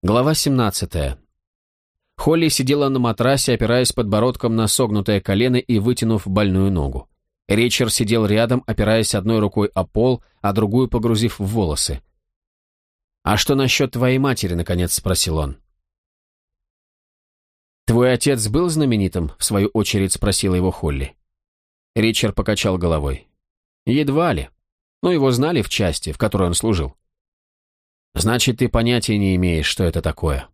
Глава 17. Холли сидела на матрасе, опираясь подбородком на согнутое колено и вытянув больную ногу. Ричард сидел рядом, опираясь одной рукой о пол, а другую погрузив в волосы. «А что насчет твоей матери?» — наконец спросил он. «Твой отец был знаменитым?» — в свою очередь спросила его Холли. Ричард покачал головой. «Едва ли. Но его знали в части, в которой он служил. Значит, ты понятия не имеешь, что это такое.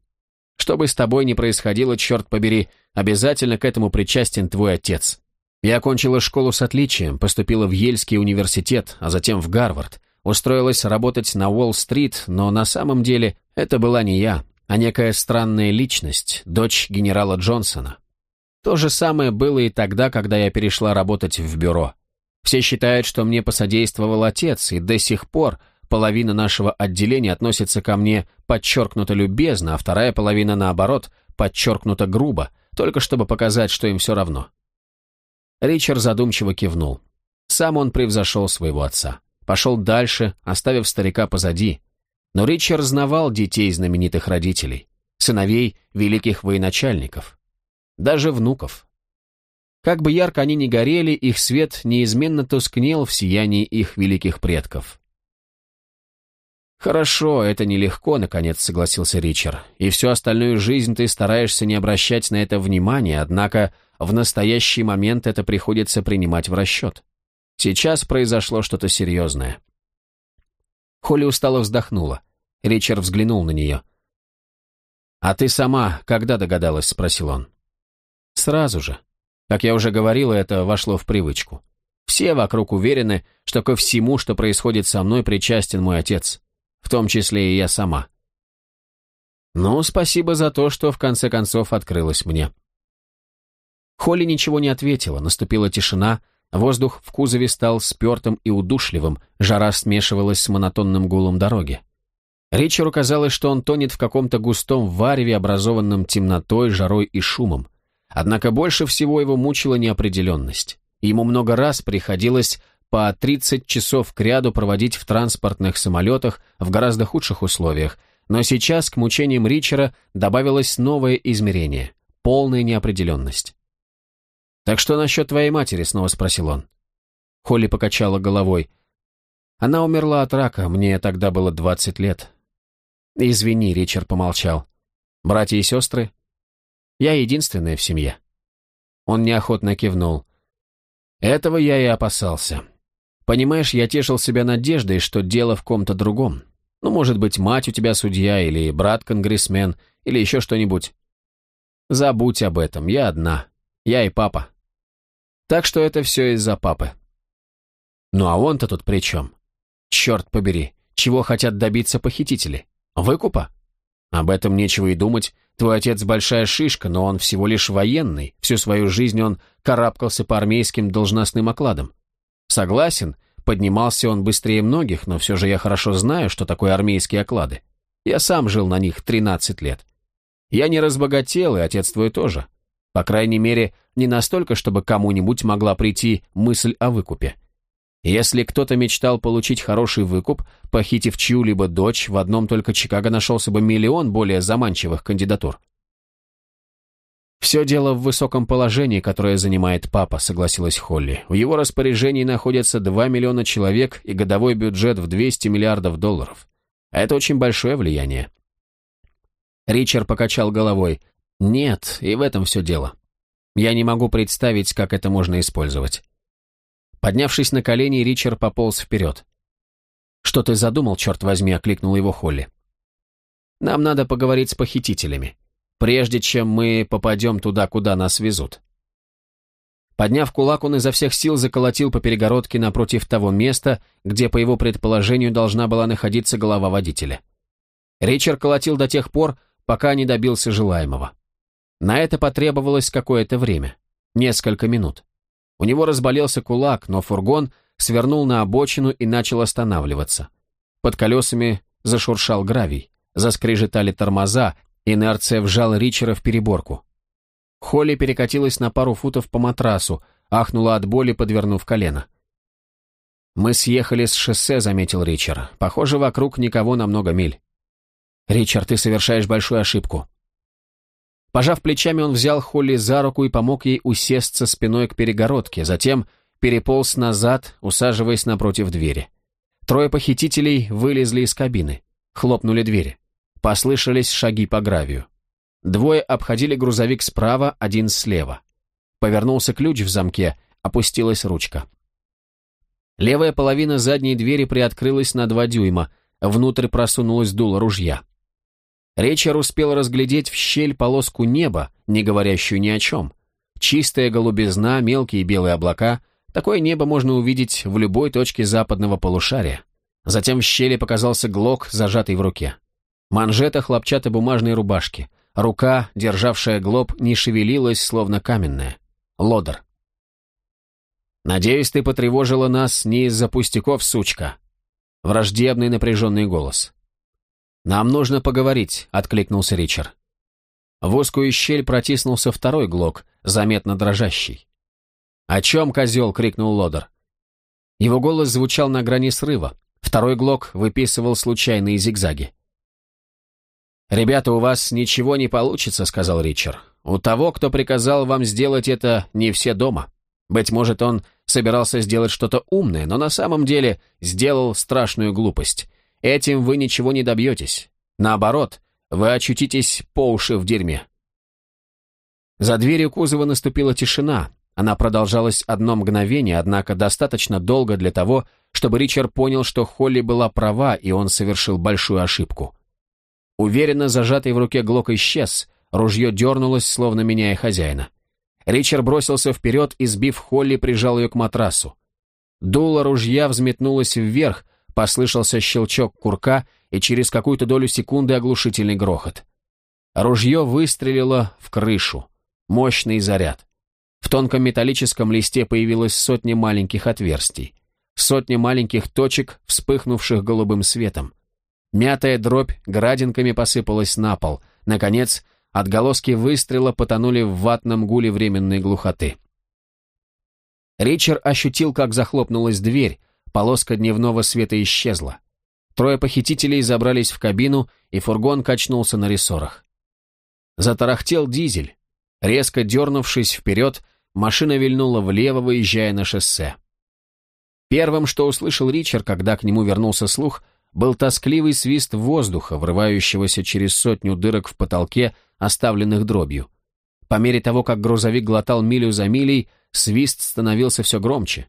Что бы с тобой ни происходило, черт побери, обязательно к этому причастен твой отец. Я окончила школу с отличием, поступила в Ельский университет, а затем в Гарвард. Устроилась работать на Уолл-стрит, но на самом деле это была не я, а некая странная личность, дочь генерала Джонсона. То же самое было и тогда, когда я перешла работать в бюро. Все считают, что мне посодействовал отец, и до сих пор – половина нашего отделения относится ко мне подчеркнуто любезно, а вторая половина, наоборот, подчеркнуто грубо, только чтобы показать, что им все равно. Ричард задумчиво кивнул. Сам он превзошел своего отца. Пошел дальше, оставив старика позади. Но Ричард знавал детей знаменитых родителей, сыновей великих военачальников, даже внуков. Как бы ярко они ни горели, их свет неизменно тускнел в сиянии их великих предков. «Хорошо, это нелегко», — наконец согласился Ричард. «И всю остальную жизнь ты стараешься не обращать на это внимания, однако в настоящий момент это приходится принимать в расчет. Сейчас произошло что-то серьезное». Холли устало вздохнула. Ричард взглянул на нее. «А ты сама когда догадалась?» — спросил он. «Сразу же. Как я уже говорила, это вошло в привычку. Все вокруг уверены, что ко всему, что происходит со мной, причастен мой отец в том числе и я сама. Ну, спасибо за то, что в конце концов открылось мне. Холли ничего не ответила, наступила тишина, воздух в кузове стал спертым и удушливым, жара смешивалась с монотонным гулом дороги. Ричару казалось, что он тонет в каком-то густом вареве, образованном темнотой, жарой и шумом. Однако больше всего его мучила неопределенность. Ему много раз приходилось по 30 часов к ряду проводить в транспортных самолетах в гораздо худших условиях, но сейчас к мучениям Ричера добавилось новое измерение – полная неопределенность. «Так что насчет твоей матери?» – снова спросил он. Холли покачала головой. «Она умерла от рака, мне тогда было 20 лет». «Извини», – Ричард помолчал. «Братья и сестры?» «Я единственная в семье». Он неохотно кивнул. «Этого я и опасался. Понимаешь, я тешил себя надеждой, что дело в ком-то другом. Ну, может быть, мать у тебя судья, или брат-конгрессмен, или еще что-нибудь. Забудь об этом, я одна. Я и папа. Так что это все из-за папы. Ну а он-то тут при чем? Черт побери, чего хотят добиться похитители? Выкупа? Об этом нечего и думать. Твой отец большая шишка, но он всего лишь военный. Всю свою жизнь он карабкался по армейским должностным окладам. Согласен, поднимался он быстрее многих, но все же я хорошо знаю, что такое армейские оклады. Я сам жил на них 13 лет. Я не разбогател, и отец твой тоже. По крайней мере, не настолько, чтобы кому-нибудь могла прийти мысль о выкупе. Если кто-то мечтал получить хороший выкуп, похитив чью-либо дочь, в одном только Чикаго нашелся бы миллион более заманчивых кандидатур. «Все дело в высоком положении, которое занимает папа», — согласилась Холли. «В его распоряжении находятся 2 миллиона человек и годовой бюджет в 200 миллиардов долларов. Это очень большое влияние». Ричард покачал головой. «Нет, и в этом все дело. Я не могу представить, как это можно использовать». Поднявшись на колени, Ричард пополз вперед. «Что ты задумал, черт возьми?» — окликнул его Холли. «Нам надо поговорить с похитителями прежде чем мы попадем туда, куда нас везут. Подняв кулак, он изо всех сил заколотил по перегородке напротив того места, где, по его предположению, должна была находиться голова водителя. Ричард колотил до тех пор, пока не добился желаемого. На это потребовалось какое-то время, несколько минут. У него разболелся кулак, но фургон свернул на обочину и начал останавливаться. Под колесами зашуршал гравий, заскрежетали тормоза, Инерция вжала Ричера в переборку. Холли перекатилась на пару футов по матрасу, ахнула от боли, подвернув колено. «Мы съехали с шоссе», — заметил Ричард. «Похоже, вокруг никого на много миль». «Ричард, ты совершаешь большую ошибку». Пожав плечами, он взял Холли за руку и помог ей усесться спиной к перегородке, затем переполз назад, усаживаясь напротив двери. Трое похитителей вылезли из кабины. Хлопнули двери. Послышались шаги по гравию. Двое обходили грузовик справа, один слева. Повернулся ключ в замке, опустилась ручка. Левая половина задней двери приоткрылась на два дюйма, внутрь просунулась дуло ружья. Речер успел разглядеть в щель полоску неба, не говорящую ни о чем. Чистая голубизна, мелкие белые облака. Такое небо можно увидеть в любой точке западного полушария. Затем в щели показался глок, зажатый в руке. Манжета хлопчатобумажной рубашки. Рука, державшая глоб, не шевелилась, словно каменная. Лодер. «Надеюсь, ты потревожила нас не из-за пустяков, сучка». Враждебный напряженный голос. «Нам нужно поговорить», — откликнулся Ричард. В узкую щель протиснулся второй глок, заметно дрожащий. «О чем, козел?» — крикнул Лодер. Его голос звучал на грани срыва. Второй глок выписывал случайные зигзаги. «Ребята, у вас ничего не получится», — сказал Ричард. «У того, кто приказал вам сделать это, не все дома. Быть может, он собирался сделать что-то умное, но на самом деле сделал страшную глупость. Этим вы ничего не добьетесь. Наоборот, вы очутитесь по уши в дерьме. За дверью кузова наступила тишина. Она продолжалась одно мгновение, однако достаточно долго для того, чтобы Ричард понял, что Холли была права, и он совершил большую ошибку. Уверенно зажатый в руке Глок исчез, ружье дернулось, словно меняя хозяина. Ричард бросился вперед и, сбив Холли, прижал ее к матрасу. Дуло ружья взметнулось вверх, послышался щелчок курка и через какую-то долю секунды оглушительный грохот. Ружье выстрелило в крышу. Мощный заряд. В тонком металлическом листе появилось сотни маленьких отверстий. Сотни маленьких точек, вспыхнувших голубым светом. Мятая дробь градинками посыпалась на пол. Наконец, Отголоски выстрела потонули в ватном гуле временной глухоты. Ричард ощутил, как захлопнулась дверь, полоска дневного света исчезла. Трое похитителей забрались в кабину, и фургон качнулся на рессорах. Затарахтел дизель. Резко дернувшись вперед, машина вильнула влево, выезжая на шоссе. Первым, что услышал Ричард, когда к нему вернулся слух, был тоскливый свист воздуха, врывающегося через сотню дырок в потолке оставленных дробью. По мере того, как грузовик глотал милю за милей, свист становился все громче.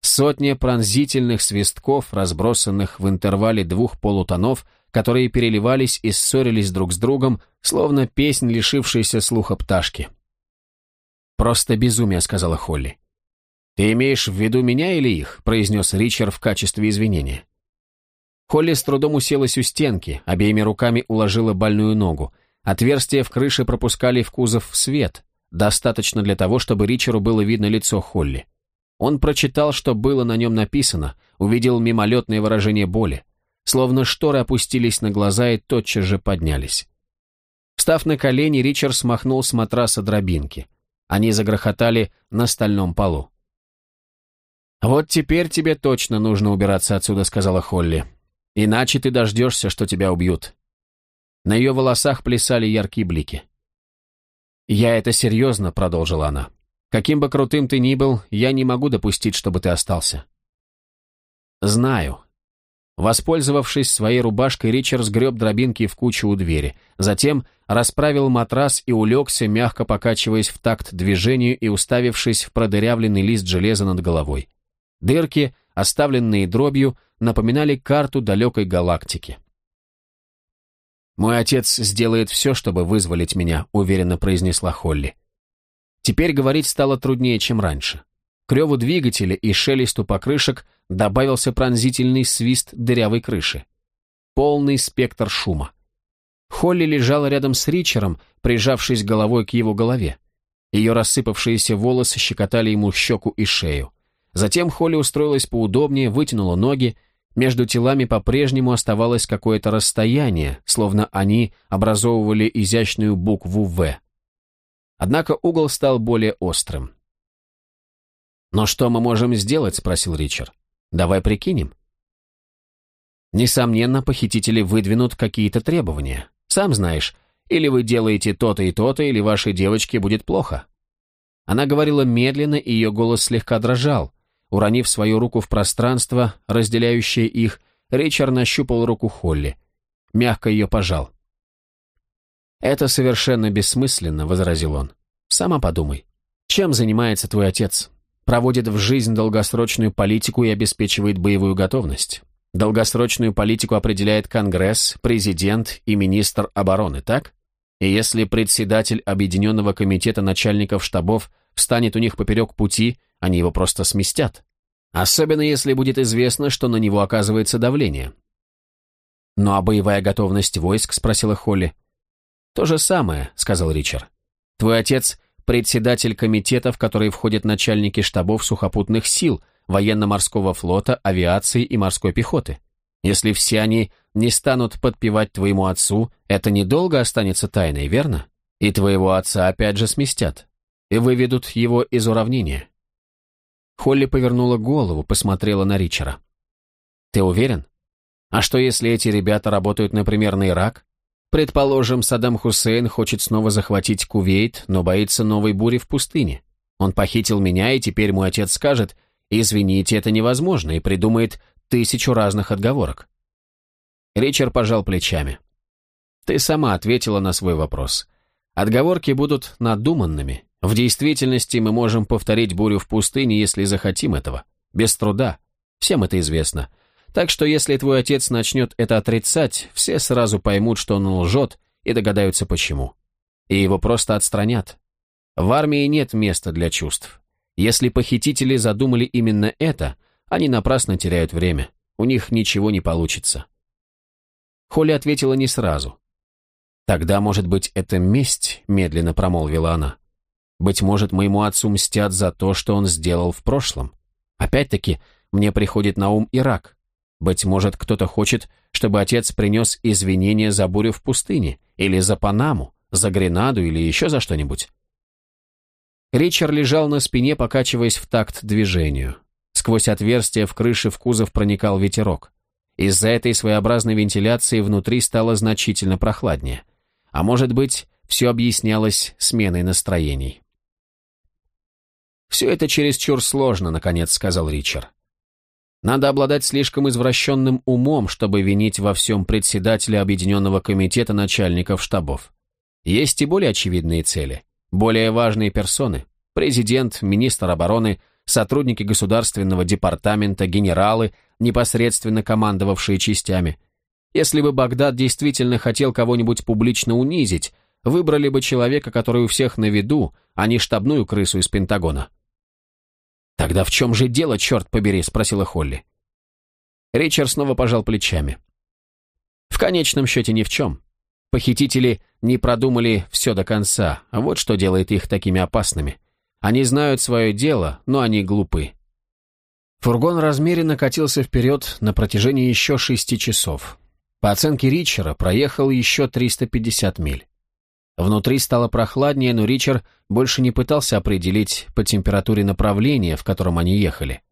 Сотня пронзительных свистков, разбросанных в интервале двух полутонов, которые переливались и ссорились друг с другом, словно песнь, лишившаяся слуха пташки. «Просто безумие», — сказала Холли. «Ты имеешь в виду меня или их?» — произнес Ричард в качестве извинения. Холли с трудом уселась у стенки, обеими руками уложила больную ногу — Отверстия в крыше пропускали в кузов свет, достаточно для того, чтобы Ричеру было видно лицо Холли. Он прочитал, что было на нем написано, увидел мимолетное выражение боли, словно шторы опустились на глаза и тотчас же поднялись. Встав на колени, Ричард смахнул с матраса дробинки. Они загрохотали на стальном полу. «Вот теперь тебе точно нужно убираться отсюда», — сказала Холли. «Иначе ты дождешься, что тебя убьют. На ее волосах плясали яркие блики. «Я это серьезно», — продолжила она. «Каким бы крутым ты ни был, я не могу допустить, чтобы ты остался». «Знаю». Воспользовавшись своей рубашкой, Ричард сгреб дробинки в кучу у двери, затем расправил матрас и улегся, мягко покачиваясь в такт движению и уставившись в продырявленный лист железа над головой. Дырки, оставленные дробью, напоминали карту далекой галактики. «Мой отец сделает все, чтобы вызволить меня», — уверенно произнесла Холли. Теперь говорить стало труднее, чем раньше. К реву двигателя и шелесту покрышек добавился пронзительный свист дырявой крыши. Полный спектр шума. Холли лежала рядом с Ричером, прижавшись головой к его голове. Ее рассыпавшиеся волосы щекотали ему щеку и шею. Затем Холли устроилась поудобнее, вытянула ноги между телами по-прежнему оставалось какое-то расстояние, словно они образовывали изящную букву «В». Однако угол стал более острым. «Но что мы можем сделать?» — спросил Ричард. «Давай прикинем». Несомненно, похитители выдвинут какие-то требования. Сам знаешь, или вы делаете то-то и то-то, или вашей девочке будет плохо. Она говорила медленно, и ее голос слегка дрожал. Уронив свою руку в пространство, разделяющее их, Ричард нащупал руку Холли. Мягко ее пожал. «Это совершенно бессмысленно», — возразил он. «Сама подумай. Чем занимается твой отец? Проводит в жизнь долгосрочную политику и обеспечивает боевую готовность. Долгосрочную политику определяет Конгресс, президент и министр обороны, так? И если председатель Объединенного комитета начальников штабов встанет у них поперек пути, они его просто сместят. Особенно если будет известно, что на него оказывается давление. «Ну а боевая готовность войск?» – спросила Холли. «То же самое», – сказал Ричард. «Твой отец – председатель комитета, в который входят начальники штабов сухопутных сил, военно-морского флота, авиации и морской пехоты. Если все они не станут подпевать твоему отцу, это недолго останется тайной, верно? И твоего отца опять же сместят. И выведут его из уравнения. Холли повернула голову, посмотрела на Ричера. «Ты уверен? А что, если эти ребята работают, например, на Ирак? Предположим, Саддам Хусейн хочет снова захватить Кувейт, но боится новой бури в пустыне. Он похитил меня, и теперь мой отец скажет, «Извините, это невозможно», и придумает тысячу разных отговорок. Ричард пожал плечами. «Ты сама ответила на свой вопрос. Отговорки будут надуманными, в действительности мы можем повторить бурю в пустыне, если захотим этого. Без труда. Всем это известно. Так что если твой отец начнет это отрицать, все сразу поймут, что он лжет, и догадаются почему. И его просто отстранят. В армии нет места для чувств. Если похитители задумали именно это, они напрасно теряют время. У них ничего не получится. Холли ответила не сразу. «Тогда, может быть, это месть?» – медленно промолвила она. Быть может, моему отцу мстят за то, что он сделал в прошлом. Опять-таки, мне приходит на ум Ирак. Быть может, кто-то хочет, чтобы отец принес извинения за бурю в пустыне, или за Панаму, за Гренаду или еще за что-нибудь. Ричард лежал на спине, покачиваясь в такт движению. Сквозь отверстие в крыше в кузов проникал ветерок. Из-за этой своеобразной вентиляции внутри стало значительно прохладнее. А может быть, все объяснялось сменой настроений. «Все это чересчур сложно», — наконец сказал Ричард. «Надо обладать слишком извращенным умом, чтобы винить во всем председателя Объединенного комитета начальников штабов. Есть и более очевидные цели, более важные персоны, президент, министр обороны, сотрудники государственного департамента, генералы, непосредственно командовавшие частями. Если бы Багдад действительно хотел кого-нибудь публично унизить, выбрали бы человека, который у всех на виду, а не штабную крысу из Пентагона. «Тогда в чем же дело, черт побери?» – спросила Холли. Ричард снова пожал плечами. В конечном счете ни в чем. Похитители не продумали все до конца, а вот что делает их такими опасными. Они знают свое дело, но они глупы. Фургон размеренно катился вперед на протяжении еще шести часов. По оценке Ричера проехал еще 350 миль. Внутри стало прохладнее, но Ричард больше не пытался определить по температуре направление, в котором они ехали.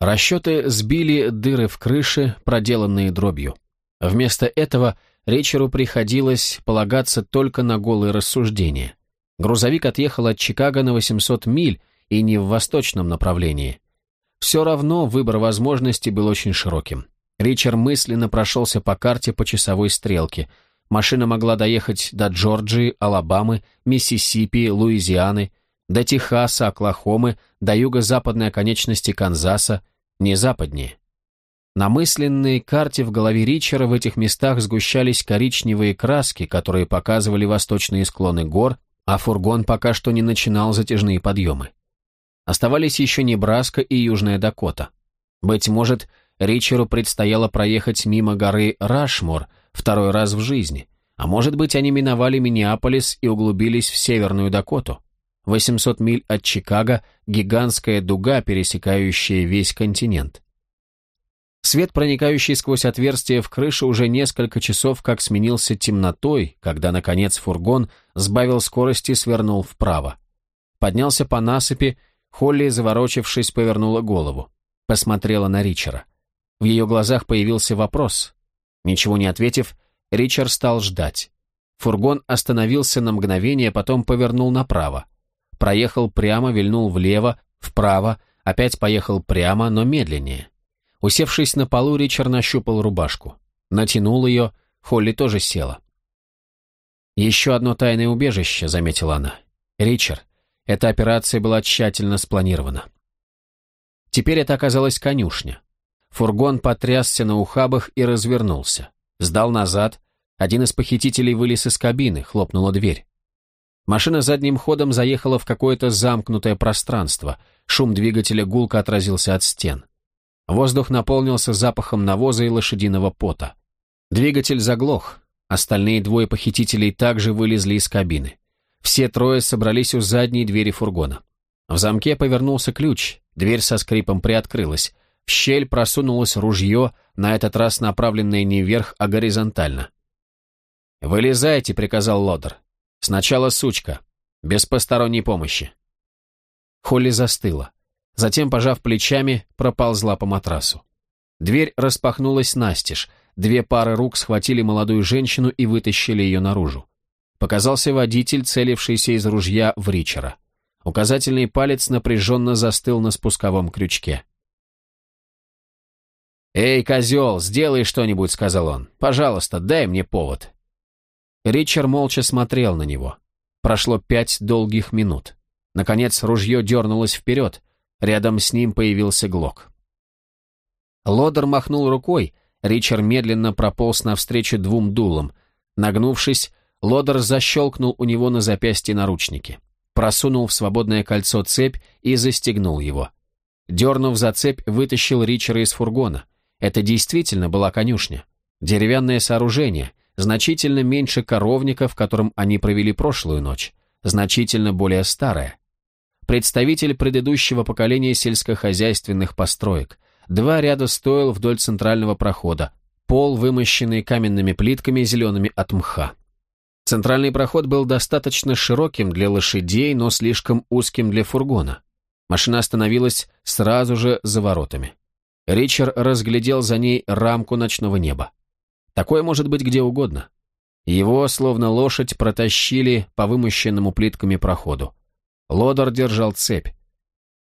Расчеты сбили дыры в крыше, проделанные дробью. Вместо этого Ричеру приходилось полагаться только на голые рассуждения. Грузовик отъехал от Чикаго на 800 миль и не в восточном направлении. Все равно выбор возможностей был очень широким. Ричард мысленно прошелся по карте по часовой стрелке – Машина могла доехать до Джорджии, Алабамы, Миссисипи, Луизианы, до Техаса, Оклахомы, до юго-западной оконечности Канзаса, не западнее. На мысленной карте в голове Ричера в этих местах сгущались коричневые краски, которые показывали восточные склоны гор, а фургон пока что не начинал затяжные подъемы. Оставались еще Небраска и Южная Дакота. Быть может, Ричеру предстояло проехать мимо горы Рашмор – второй раз в жизни, а может быть они миновали Миннеаполис и углубились в Северную Дакоту. 800 миль от Чикаго – гигантская дуга, пересекающая весь континент. Свет, проникающий сквозь отверстие в крыше, уже несколько часов как сменился темнотой, когда, наконец, фургон сбавил скорость и свернул вправо. Поднялся по насыпи, Холли, заворочившись, повернула голову. Посмотрела на Ричера. В ее глазах появился вопрос. Ничего не ответив, Ричард стал ждать. Фургон остановился на мгновение, потом повернул направо. Проехал прямо, вильнул влево, вправо, опять поехал прямо, но медленнее. Усевшись на полу, Ричард нащупал рубашку. Натянул ее, Холли тоже села. «Еще одно тайное убежище», — заметила она. «Ричард, эта операция была тщательно спланирована». Теперь это оказалась конюшня. Фургон потрясся на ухабах и развернулся. Сдал назад. Один из похитителей вылез из кабины, хлопнула дверь. Машина задним ходом заехала в какое-то замкнутое пространство. Шум двигателя гулко отразился от стен. Воздух наполнился запахом навоза и лошадиного пота. Двигатель заглох. Остальные двое похитителей также вылезли из кабины. Все трое собрались у задней двери фургона. В замке повернулся ключ, дверь со скрипом приоткрылась. В щель просунулось ружье, на этот раз направленное не вверх, а горизонтально. «Вылезайте», — приказал Лодер. «Сначала сучка, без посторонней помощи». Холли застыла. Затем, пожав плечами, проползла по матрасу. Дверь распахнулась настежь. Две пары рук схватили молодую женщину и вытащили ее наружу. Показался водитель, целившийся из ружья в Ричера. Указательный палец напряженно застыл на спусковом крючке. «Эй, козел, сделай что-нибудь», — сказал он. «Пожалуйста, дай мне повод». Ричард молча смотрел на него. Прошло пять долгих минут. Наконец ружье дернулось вперед. Рядом с ним появился Глок. Лодер махнул рукой, Ричард медленно прополз навстречу двум дулам. Нагнувшись, Лодер защелкнул у него на запястье наручники, просунул в свободное кольцо цепь и застегнул его. Дернув за цепь, вытащил Ричера из фургона. Это действительно была конюшня. Деревянное сооружение, значительно меньше коровника, в котором они провели прошлую ночь, значительно более старое. Представитель предыдущего поколения сельскохозяйственных построек. Два ряда стоил вдоль центрального прохода, пол, вымощенный каменными плитками, зелеными от мха. Центральный проход был достаточно широким для лошадей, но слишком узким для фургона. Машина остановилась сразу же за воротами. Ричард разглядел за ней рамку ночного неба. Такое может быть где угодно. Его, словно лошадь, протащили по вымощенному плитками проходу. Лодор держал цепь.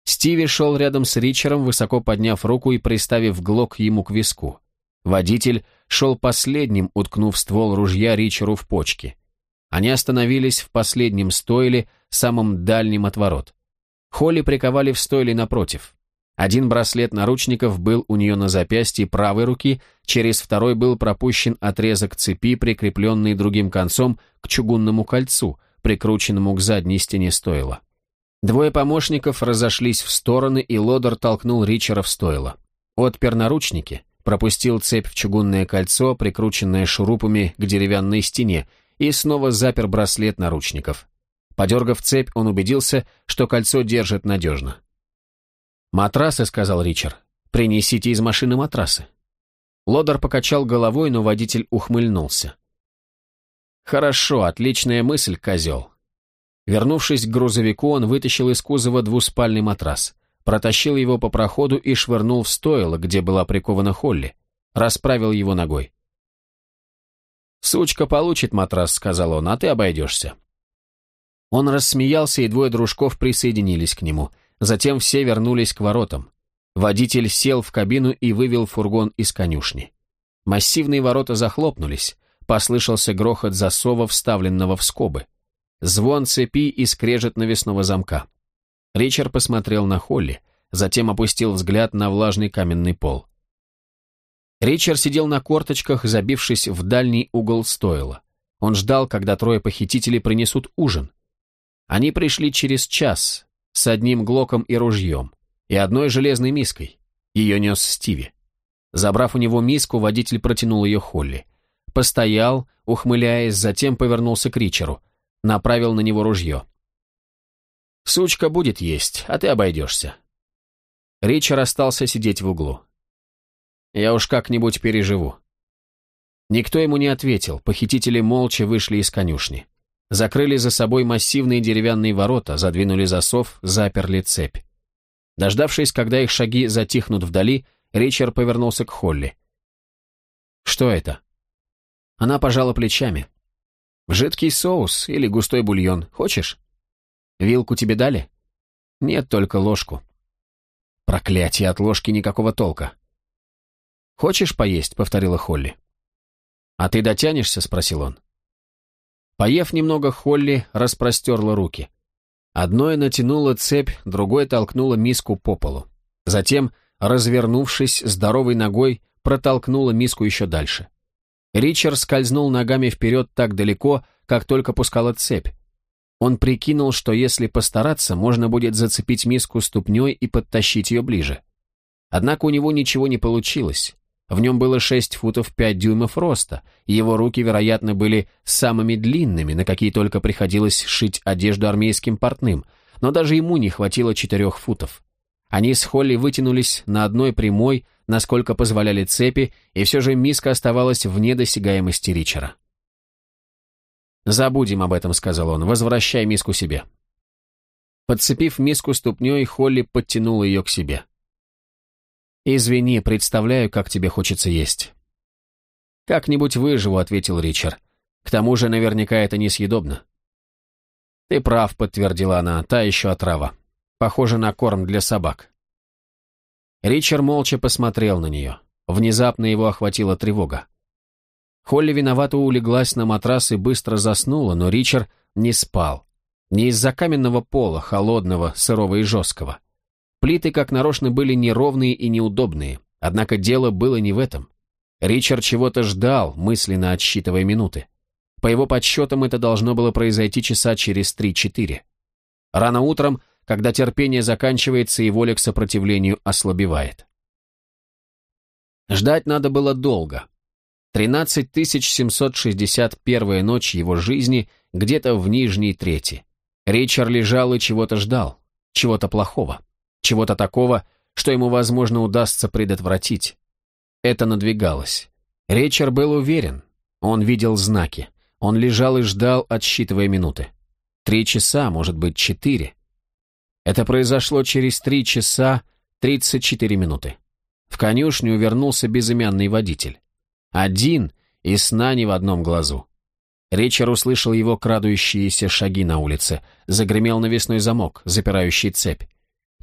Стиви шел рядом с Ричером, высоко подняв руку и приставив глок ему к виску. Водитель шел последним, уткнув ствол ружья Ричеру в почки. Они остановились в последнем стойле, самом дальнем от ворот. Холли приковали в стойле напротив. Один браслет наручников был у нее на запястье правой руки, через второй был пропущен отрезок цепи, прикрепленный другим концом к чугунному кольцу, прикрученному к задней стене стойла. Двое помощников разошлись в стороны, и Лодер толкнул Ричера в стойло. Отпер наручники, пропустил цепь в чугунное кольцо, прикрученное шурупами к деревянной стене, и снова запер браслет наручников. Подергав цепь, он убедился, что кольцо держит надежно. «Матрасы», — сказал Ричард. «Принесите из машины матрасы». Лодер покачал головой, но водитель ухмыльнулся. «Хорошо, отличная мысль, козел». Вернувшись к грузовику, он вытащил из кузова двуспальный матрас, протащил его по проходу и швырнул в стойло, где была прикована Холли, расправил его ногой. «Сучка получит матрас», — сказал он, — «а ты обойдешься». Он рассмеялся, и двое дружков присоединились к нему — Затем все вернулись к воротам. Водитель сел в кабину и вывел фургон из конюшни. Массивные ворота захлопнулись, послышался грохот засова, вставленного в скобы. Звон цепи и скрежет навесного замка. Ричард посмотрел на Холли, затем опустил взгляд на влажный каменный пол. Ричард сидел на корточках, забившись в дальний угол стойла. Он ждал, когда трое похитителей принесут ужин. Они пришли через час, с одним глоком и ружьем, и одной железной миской. Ее нес Стиви. Забрав у него миску, водитель протянул ее Холли. Постоял, ухмыляясь, затем повернулся к Ричеру. Направил на него ружье. «Сучка будет есть, а ты обойдешься». Ричард остался сидеть в углу. «Я уж как-нибудь переживу». Никто ему не ответил, похитители молча вышли из конюшни. Закрыли за собой массивные деревянные ворота, задвинули засов, заперли цепь. Дождавшись, когда их шаги затихнут вдали, Ричард повернулся к Холли. «Что это?» Она пожала плечами. «Жидкий соус или густой бульон. Хочешь? Вилку тебе дали?» «Нет, только ложку». «Проклятие, от ложки никакого толка». «Хочешь поесть?» — повторила Холли. «А ты дотянешься?» — спросил он. Поев немного, Холли распростерла руки. Одной натянула цепь, другой толкнула миску по полу. Затем, развернувшись здоровой ногой, протолкнула миску еще дальше. Ричард скользнул ногами вперед так далеко, как только пускала цепь. Он прикинул, что если постараться, можно будет зацепить миску ступней и подтащить ее ближе. Однако у него ничего не получилось. В нем было 6 футов 5 дюймов роста, и его руки, вероятно, были самыми длинными, на какие только приходилось шить одежду армейским портным, но даже ему не хватило 4 футов. Они с Холли вытянулись на одной прямой, насколько позволяли цепи, и все же миска оставалась вне досягаемости Ричера. «Забудем об этом», — сказал он, — «возвращай миску себе». Подцепив миску ступней, Холли подтянула ее к себе. «Извини, представляю, как тебе хочется есть». «Как-нибудь выживу», — ответил Ричард. «К тому же наверняка это несъедобно». «Ты прав», — подтвердила она, — «та еще отрава. Похоже на корм для собак». Ричард молча посмотрел на нее. Внезапно его охватила тревога. Холли виновато улеглась на матрас и быстро заснула, но Ричард не спал. Не из-за каменного пола, холодного, сырого и жесткого. Плиты, как нарочно, были неровные и неудобные, однако дело было не в этом. Ричард чего-то ждал, мысленно отсчитывая минуты. По его подсчетам, это должно было произойти часа через три-четыре. Рано утром, когда терпение заканчивается и воля к сопротивлению ослабевает. Ждать надо было долго. 13761 ночь его жизни где-то в нижней трети. Ричард лежал и чего-то ждал, чего-то плохого чего-то такого, что ему, возможно, удастся предотвратить. Это надвигалось. Ричард был уверен. Он видел знаки. Он лежал и ждал, отсчитывая минуты. Три часа, может быть, четыре. Это произошло через три часа тридцать четыре минуты. В конюшню вернулся безымянный водитель. Один, и сна не в одном глазу. Ричард услышал его крадущиеся шаги на улице. Загремел навесной замок, запирающий цепь.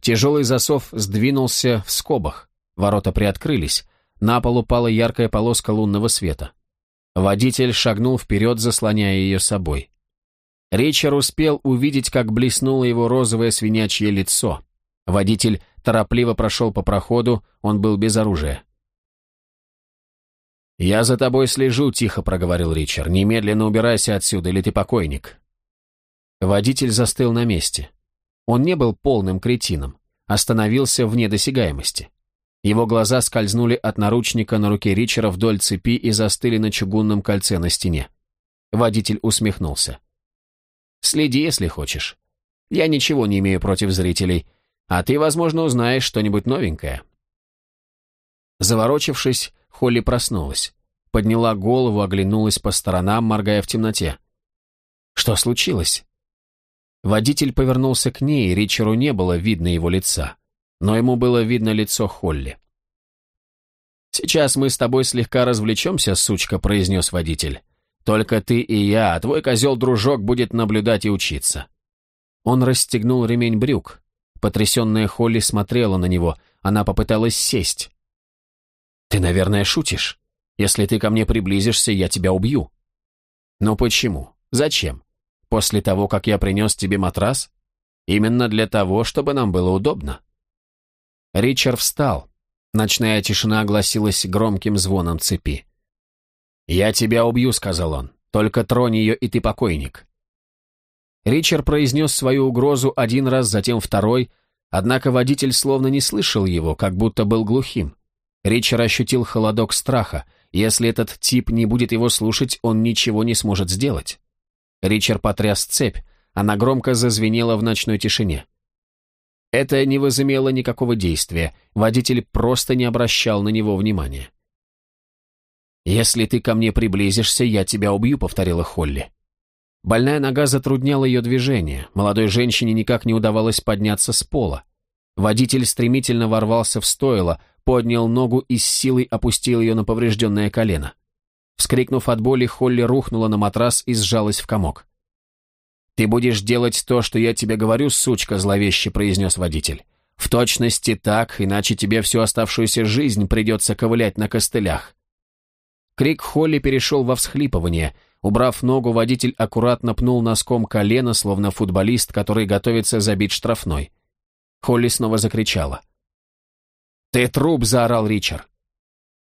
Тяжелый засов сдвинулся в скобах, ворота приоткрылись, на пол упала яркая полоска лунного света. Водитель шагнул вперед, заслоняя ее собой. Ричард успел увидеть, как блеснуло его розовое свинячье лицо. Водитель торопливо прошел по проходу, он был без оружия. «Я за тобой слежу», — тихо проговорил Ричард. «Немедленно убирайся отсюда, или ты покойник». Водитель застыл на месте. Он не был полным кретином, остановился вне досягаемости. Его глаза скользнули от наручника на руке Ричера вдоль цепи и застыли на чугунном кольце на стене. Водитель усмехнулся. «Следи, если хочешь. Я ничего не имею против зрителей, а ты, возможно, узнаешь что-нибудь новенькое». Заворочившись, Холли проснулась. Подняла голову, оглянулась по сторонам, моргая в темноте. «Что случилось?» Водитель повернулся к ней, и Ричеру не было видно его лица, но ему было видно лицо Холли. «Сейчас мы с тобой слегка развлечемся, сучка», — произнес водитель. «Только ты и я, а твой козел-дружок будет наблюдать и учиться». Он расстегнул ремень брюк. Потрясенная Холли смотрела на него, она попыталась сесть. «Ты, наверное, шутишь. Если ты ко мне приблизишься, я тебя убью». «Но почему? Зачем? После того, как я принес тебе матрас? Именно для того, чтобы нам было удобно». Ричард встал. Ночная тишина огласилась громким звоном цепи. «Я тебя убью», — сказал он. «Только тронь ее, и ты покойник». Ричард произнес свою угрозу один раз, затем второй, однако водитель словно не слышал его, как будто был глухим. Ричард ощутил холодок страха. Если этот тип не будет его слушать, он ничего не сможет сделать. Ричард потряс цепь, она громко зазвенела в ночной тишине. Это не возымело никакого действия, водитель просто не обращал на него внимания. «Если ты ко мне приблизишься, я тебя убью», — повторила Холли. Больная нога затрудняла ее движение, молодой женщине никак не удавалось подняться с пола. Водитель стремительно ворвался в стойло, поднял ногу и с силой опустил ее на поврежденное колено. Вскрикнув от боли, Холли рухнула на матрас и сжалась в комок. «Ты будешь делать то, что я тебе говорю, сучка», — зловеще произнес водитель. «В точности так, иначе тебе всю оставшуюся жизнь придется ковылять на костылях». Крик Холли перешел во всхлипывание. Убрав ногу, водитель аккуратно пнул носком колено, словно футболист, который готовится забить штрафной. Холли снова закричала. «Ты труп!» — заорал Ричард.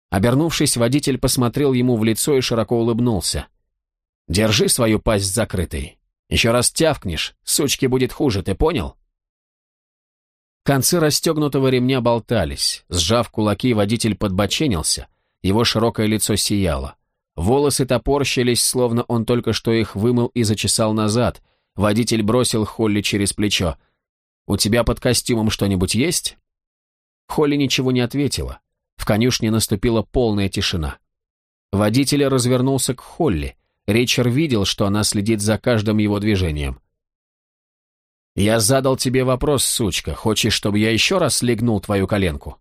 Обернувшись, водитель посмотрел ему в лицо и широко улыбнулся. «Держи свою пасть закрытой. Еще раз тявкнешь, сучке будет хуже, ты понял?» Концы расстегнутого ремня болтались. Сжав кулаки, водитель подбоченился. Его широкое лицо сияло. Волосы топорщились, словно он только что их вымыл и зачесал назад. Водитель бросил Холли через плечо. «У тебя под костюмом что-нибудь есть?» Холли ничего не ответила. В конюшне наступила полная тишина. Водитель развернулся к Холли. Ричард видел, что она следит за каждым его движением. «Я задал тебе вопрос, сучка. Хочешь, чтобы я еще раз слегнул твою коленку?»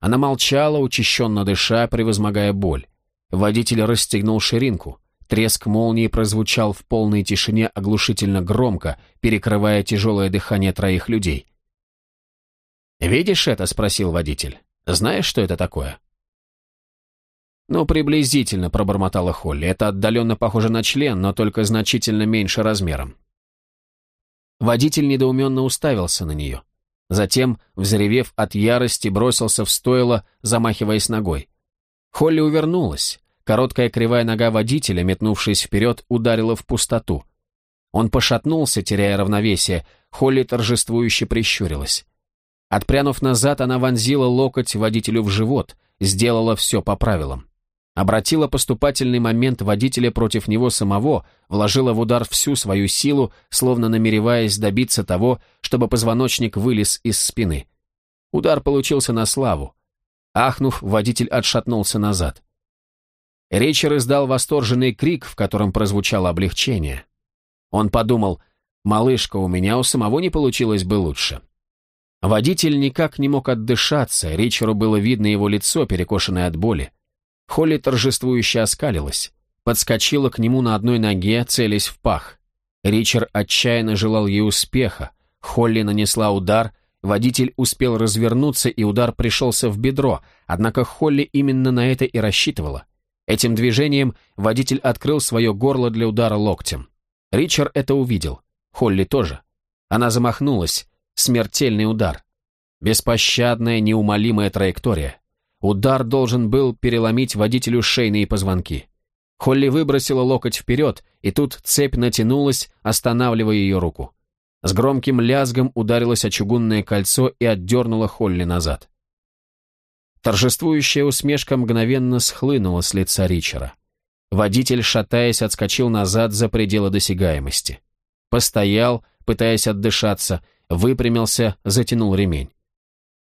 Она молчала, учащенно дыша, превозмогая боль. Водитель расстегнул ширинку. Треск молнии прозвучал в полной тишине оглушительно громко, перекрывая тяжелое дыхание троих людей. «Видишь это?» — спросил водитель. Знаешь, что это такое?» «Ну, приблизительно», — пробормотала Холли. «Это отдаленно похоже на член, но только значительно меньше размером». Водитель недоуменно уставился на нее. Затем, взревев от ярости, бросился в стойло, замахиваясь ногой. Холли увернулась. Короткая кривая нога водителя, метнувшись вперед, ударила в пустоту. Он пошатнулся, теряя равновесие. Холли торжествующе прищурилась. Отпрянув назад, она вонзила локоть водителю в живот, сделала все по правилам. Обратила поступательный момент водителя против него самого, вложила в удар всю свою силу, словно намереваясь добиться того, чтобы позвоночник вылез из спины. Удар получился на славу. Ахнув, водитель отшатнулся назад. Ричард издал восторженный крик, в котором прозвучало облегчение. Он подумал, «Малышка, у меня у самого не получилось бы лучше». Водитель никак не мог отдышаться, Ричеру было видно его лицо, перекошенное от боли. Холли торжествующе оскалилась, подскочила к нему на одной ноге, целясь в пах. Ричард отчаянно желал ей успеха. Холли нанесла удар, водитель успел развернуться, и удар пришелся в бедро, однако Холли именно на это и рассчитывала. Этим движением водитель открыл свое горло для удара локтем. Ричард это увидел. Холли тоже. Она замахнулась, Смертельный удар. Беспощадная, неумолимая траектория. Удар должен был переломить водителю шейные позвонки. Холли выбросила локоть вперед, и тут цепь натянулась, останавливая ее руку. С громким лязгом ударилось о чугунное кольцо и отдернула Холли назад. Торжествующая усмешка мгновенно схлынула с лица Ричера. Водитель, шатаясь, отскочил назад за пределы досягаемости. Постоял, пытаясь отдышаться, выпрямился, затянул ремень.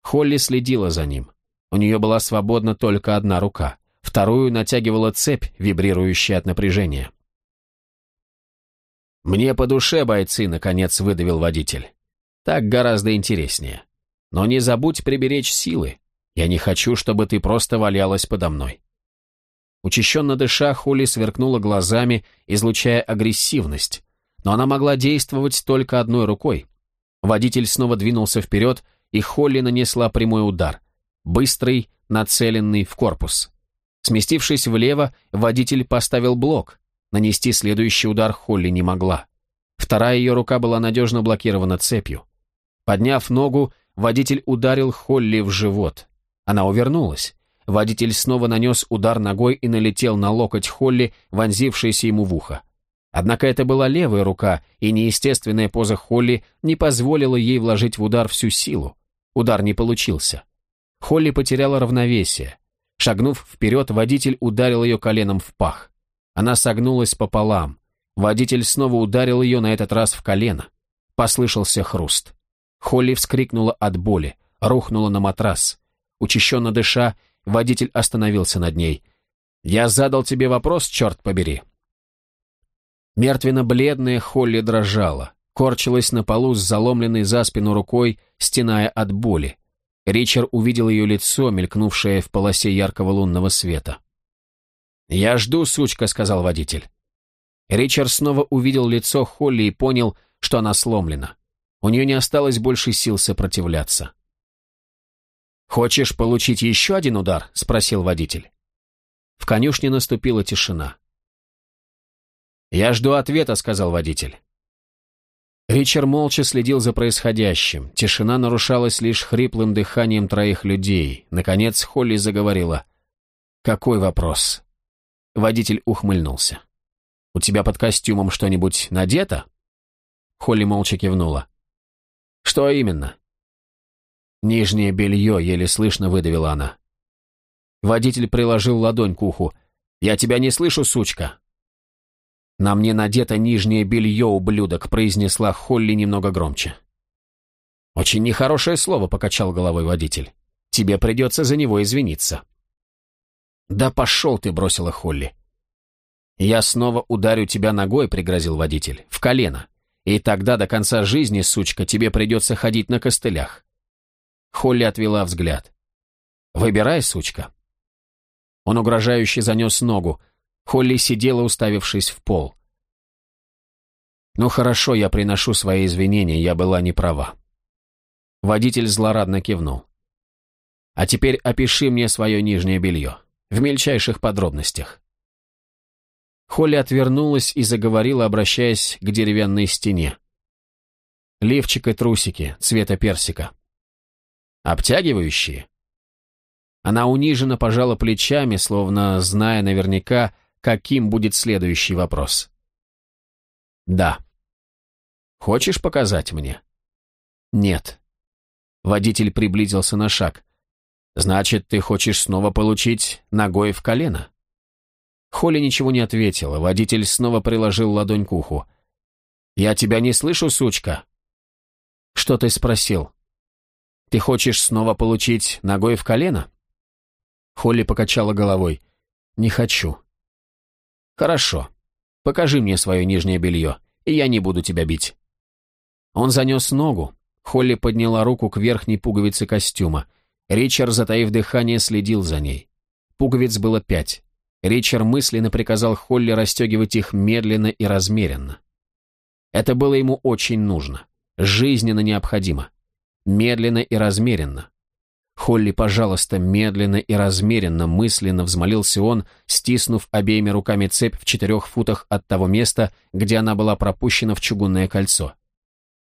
Холли следила за ним. У нее была свободна только одна рука, вторую натягивала цепь, вибрирующая от напряжения. «Мне по душе, бойцы», — наконец выдавил водитель. «Так гораздо интереснее. Но не забудь приберечь силы. Я не хочу, чтобы ты просто валялась подо мной». Учащенно дыша, Холли сверкнула глазами, излучая агрессивность, но она могла действовать только одной рукой. Водитель снова двинулся вперед, и Холли нанесла прямой удар. Быстрый, нацеленный в корпус. Сместившись влево, водитель поставил блок. Нанести следующий удар Холли не могла. Вторая ее рука была надежно блокирована цепью. Подняв ногу, водитель ударил Холли в живот. Она увернулась. Водитель снова нанес удар ногой и налетел на локоть Холли, вонзившийся ему в ухо. Однако это была левая рука, и неестественная поза Холли не позволила ей вложить в удар всю силу. Удар не получился. Холли потеряла равновесие. Шагнув вперед, водитель ударил ее коленом в пах. Она согнулась пополам. Водитель снова ударил ее, на этот раз в колено. Послышался хруст. Холли вскрикнула от боли, рухнула на матрас. Учащенно дыша, водитель остановился над ней. «Я задал тебе вопрос, черт побери. Мертвенно-бледная Холли дрожала, корчилась на полу с заломленной за спину рукой, стеная от боли. Ричард увидел ее лицо, мелькнувшее в полосе яркого лунного света. «Я жду, сучка», — сказал водитель. Ричард снова увидел лицо Холли и понял, что она сломлена. У нее не осталось больше сил сопротивляться. «Хочешь получить еще один удар?» — спросил водитель. В конюшне наступила тишина. «Я жду ответа», — сказал водитель. Ричард молча следил за происходящим. Тишина нарушалась лишь хриплым дыханием троих людей. Наконец Холли заговорила. «Какой вопрос?» Водитель ухмыльнулся. «У тебя под костюмом что-нибудь надето?» Холли молча кивнула. «Что именно?» «Нижнее белье», — еле слышно выдавила она. Водитель приложил ладонь к уху. «Я тебя не слышу, сучка!» «На мне надето нижнее белье, ублюдок», — произнесла Холли немного громче. «Очень нехорошее слово», — покачал головой водитель. «Тебе придется за него извиниться». «Да пошел ты», — бросила Холли. «Я снова ударю тебя ногой», — пригрозил водитель, — «в колено. И тогда до конца жизни, сучка, тебе придется ходить на костылях». Холли отвела взгляд. «Выбирай, сучка». Он угрожающе занес ногу, — Холли сидела, уставившись в пол. «Ну хорошо, я приношу свои извинения, я была не права». Водитель злорадно кивнул. «А теперь опиши мне свое нижнее белье, в мельчайших подробностях». Холли отвернулась и заговорила, обращаясь к деревянной стене. Левчик и трусики, цвета персика. Обтягивающие? Она униженно пожала плечами, словно зная наверняка, каким будет следующий вопрос. Да. Хочешь показать мне? Нет. Водитель приблизился на шаг. Значит, ты хочешь снова получить ногой в колено? Холли ничего не ответила. Водитель снова приложил ладонь к уху. «Я тебя не слышу, сучка!» «Что ты спросил?» «Ты хочешь снова получить ногой в колено?» Холли покачала головой. «Не хочу. «Хорошо. Покажи мне свое нижнее белье, и я не буду тебя бить». Он занес ногу. Холли подняла руку к верхней пуговице костюма. Ричард, затаив дыхание, следил за ней. Пуговиц было пять. Ричард мысленно приказал Холли расстегивать их медленно и размеренно. Это было ему очень нужно, жизненно необходимо. Медленно и размеренно. «Холли, пожалуйста, медленно и размеренно», мысленно взмолился он, стиснув обеими руками цепь в четырех футах от того места, где она была пропущена в чугунное кольцо.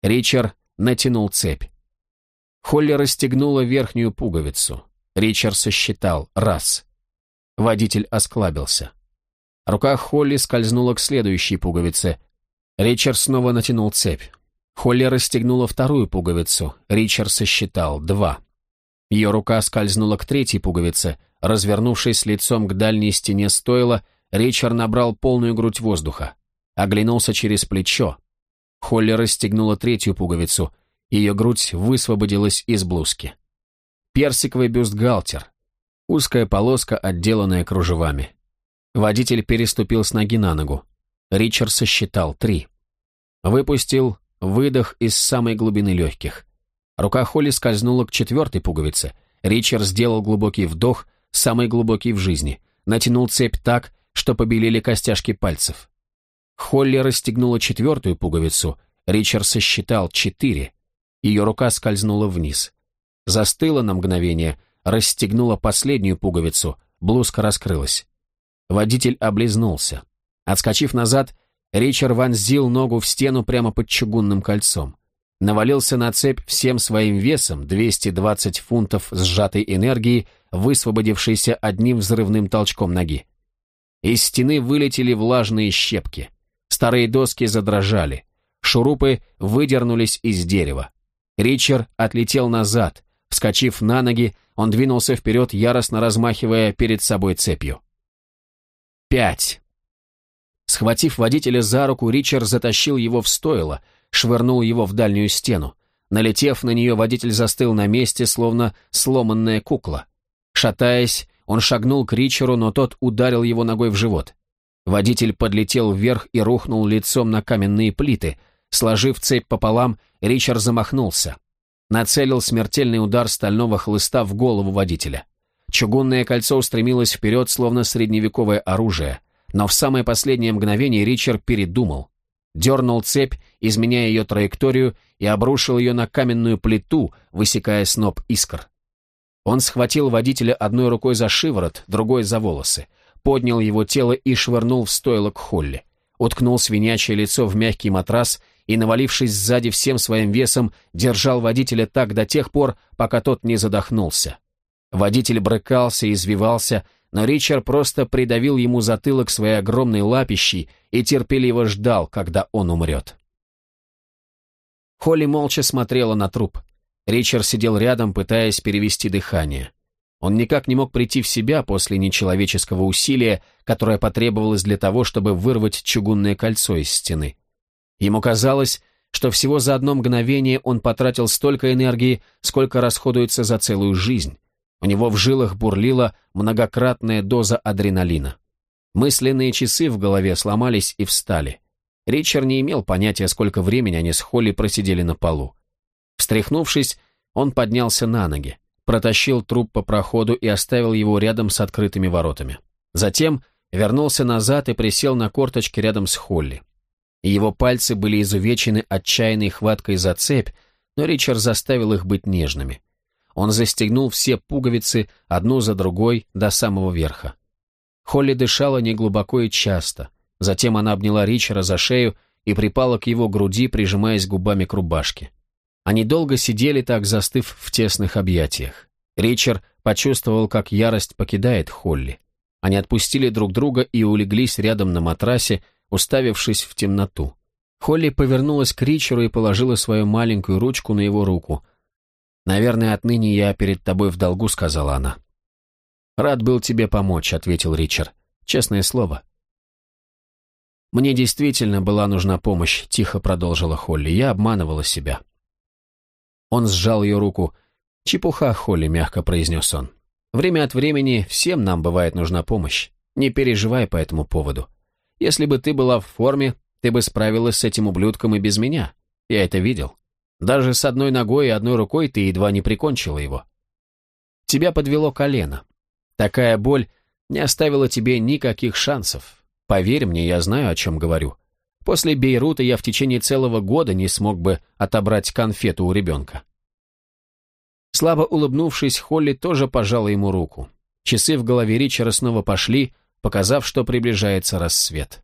Ричард натянул цепь. Холли расстегнула верхнюю пуговицу. Ричард сосчитал. Раз. Водитель осклабился. Рука Холли скользнула к следующей пуговице. Ричард снова натянул цепь. Холли расстегнула вторую пуговицу. Ричард сосчитал. Два. Ее рука скользнула к третьей пуговице. Развернувшись лицом к дальней стене стойла, Ричард набрал полную грудь воздуха. Оглянулся через плечо. Холли расстегнула третью пуговицу. Ее грудь высвободилась из блузки. Персиковый бюстгальтер. Узкая полоска, отделанная кружевами. Водитель переступил с ноги на ногу. Ричард сосчитал три. Выпустил выдох из самой глубины легких. Рука Холли скользнула к четвертой пуговице. Ричард сделал глубокий вдох, самый глубокий в жизни. Натянул цепь так, что побелели костяшки пальцев. Холли расстегнула четвертую пуговицу. Ричард сосчитал четыре. Ее рука скользнула вниз. Застыла на мгновение, расстегнула последнюю пуговицу. Блузка раскрылась. Водитель облизнулся. Отскочив назад, Ричард вонзил ногу в стену прямо под чугунным кольцом навалился на цепь всем своим весом, 220 фунтов сжатой энергии, высвободившейся одним взрывным толчком ноги. Из стены вылетели влажные щепки. Старые доски задрожали. Шурупы выдернулись из дерева. Ричард отлетел назад. Вскочив на ноги, он двинулся вперед, яростно размахивая перед собой цепью. Пять. Схватив водителя за руку, Ричард затащил его в стойло, швырнул его в дальнюю стену. Налетев на нее, водитель застыл на месте, словно сломанная кукла. Шатаясь, он шагнул к Ричеру, но тот ударил его ногой в живот. Водитель подлетел вверх и рухнул лицом на каменные плиты. Сложив цепь пополам, Ричард замахнулся. Нацелил смертельный удар стального хлыста в голову водителя. Чугунное кольцо устремилось вперед, словно средневековое оружие, но в самое последнее мгновение Ричард передумал. Дернул цепь, изменяя ее траекторию, и обрушил ее на каменную плиту, высекая сноп искр. Он схватил водителя одной рукой за шиворот, другой за волосы, поднял его тело и швырнул в стойло к Холли. Уткнул свинячье лицо в мягкий матрас и, навалившись сзади всем своим весом, держал водителя так до тех пор, пока тот не задохнулся. Водитель брыкался извивался, но Ричард просто придавил ему затылок своей огромной лапищей и терпеливо ждал, когда он умрет. Холли молча смотрела на труп. Ричард сидел рядом, пытаясь перевести дыхание. Он никак не мог прийти в себя после нечеловеческого усилия, которое потребовалось для того, чтобы вырвать чугунное кольцо из стены. Ему казалось, что всего за одно мгновение он потратил столько энергии, сколько расходуется за целую жизнь. У него в жилах бурлила многократная доза адреналина. Мысленные часы в голове сломались и встали. Ричард не имел понятия, сколько времени они с Холли просидели на полу. Встряхнувшись, он поднялся на ноги, протащил труп по проходу и оставил его рядом с открытыми воротами. Затем вернулся назад и присел на корточки рядом с Холли. Его пальцы были изувечены отчаянной хваткой за цепь, но Ричард заставил их быть нежными. Он застегнул все пуговицы одну за другой до самого верха. Холли дышала неглубоко и часто. Затем она обняла Ричера за шею и припала к его груди, прижимаясь губами к рубашке. Они долго сидели так, застыв в тесных объятиях. Ричард почувствовал, как ярость покидает Холли. Они отпустили друг друга и улеглись рядом на матрасе, уставившись в темноту. Холли повернулась к Ричеру и положила свою маленькую ручку на его руку. «Наверное, отныне я перед тобой в долгу», — сказала она. «Рад был тебе помочь», — ответил Ричард. «Честное слово». «Мне действительно была нужна помощь», — тихо продолжила Холли. «Я обманывала себя». Он сжал ее руку. «Чепуха, Холли», — мягко произнес он. «Время от времени всем нам бывает нужна помощь. Не переживай по этому поводу. Если бы ты была в форме, ты бы справилась с этим ублюдком и без меня. Я это видел. Даже с одной ногой и одной рукой ты едва не прикончила его. Тебя подвело колено. Такая боль не оставила тебе никаких шансов. Поверь мне, я знаю, о чем говорю. После Бейрута я в течение целого года не смог бы отобрать конфету у ребенка. Слабо улыбнувшись, Холли тоже пожала ему руку. Часы в голове Ричера снова пошли, показав, что приближается рассвет.